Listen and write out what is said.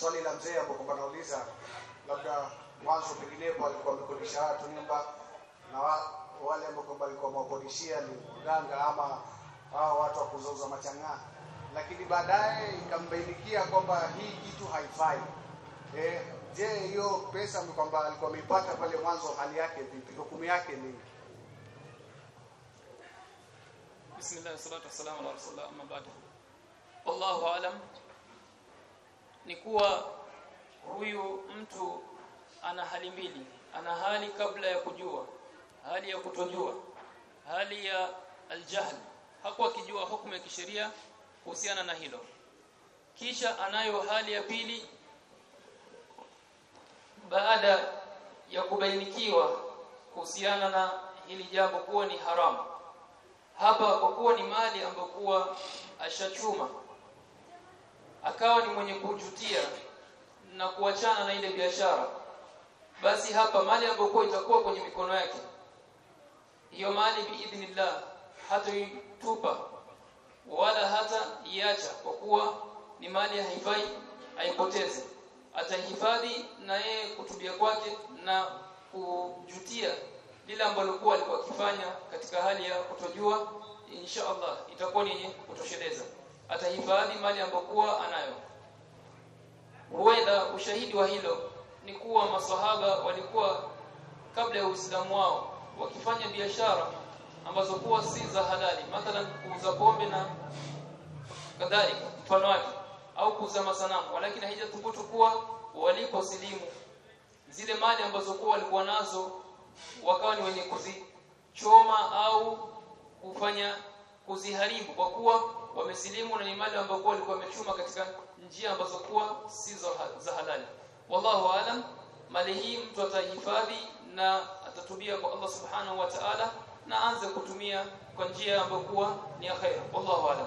swali la mzee hapo kwamba nauliza labda mwanzo penginepo alikuwa amekodisha watu nyumba na wa, wale ambao kwamba alikuwa amewakodishia ni mganga ama hawa watu wa kuzauza machang'aa. Lakini baadaye ikambainikia kwamba hii kitu haifai. Eh, je hiyo pesa kwamba alikuwa ameipata pale mwanzo hali yake vipi? Hukumu yake ni Bismillah salatu wassalamu ala rasulillah amma ba'd. Wallahu alam ni kuwa huyu mtu ana hali mbili, ana hali kabla ya kujua, hali ya kutojua, hali ya aljahl. Hakuwa akijua hukumu ya kisheria kuhusiana na hilo. Kisha anayo hali ya pili baada ya kubainikiwa kuhusiana na hili jambo kuwa ni haramu hapa kwa kuwa ni mali ambayo kuwa ashachuma akawa ni mwenye kujutia na kuachana na ile biashara basi hapa mali ambayo itakuwa kwenye mikono yake hiyo mali biidhnillah hataitupa wala hata iacha kwa kuwa ni mali haifai aipoteze atahifadhi na yeye kutubia kwake na kujutia lile ambalo kwa alikuwa akifanya katika hali ya kutojua insha Allah itakuwa ni kutosheleza atahifadhi mali ambokuwa anayo. Huenda ushahidi wa hilo ni kuwa maswahaba walikuwa kabla ya Uislamu wao wakifanya biashara ambazo kuwa si za halali mathalan kuuza pombe na kadhalika mfano wake au kuuza masanamu. Walakini haijathubutu kuwa waliposilimu zile mali ambazo kuwa walikuwa nazo wakawa ni wenye kuzichoma au kufanya kuziharibu kwa kuwa wamesilimu na ni mali ambayo kuwa walikuwa wamechuma katika njia ambazo kuwa si za halali. Wallahu alam mali hii mtu atahifadhi na atatubia kwa Allah subhanahu wa ta'ala na anze kutumia kwa njia ambayo kuwa ni ya khair. Wallahu alam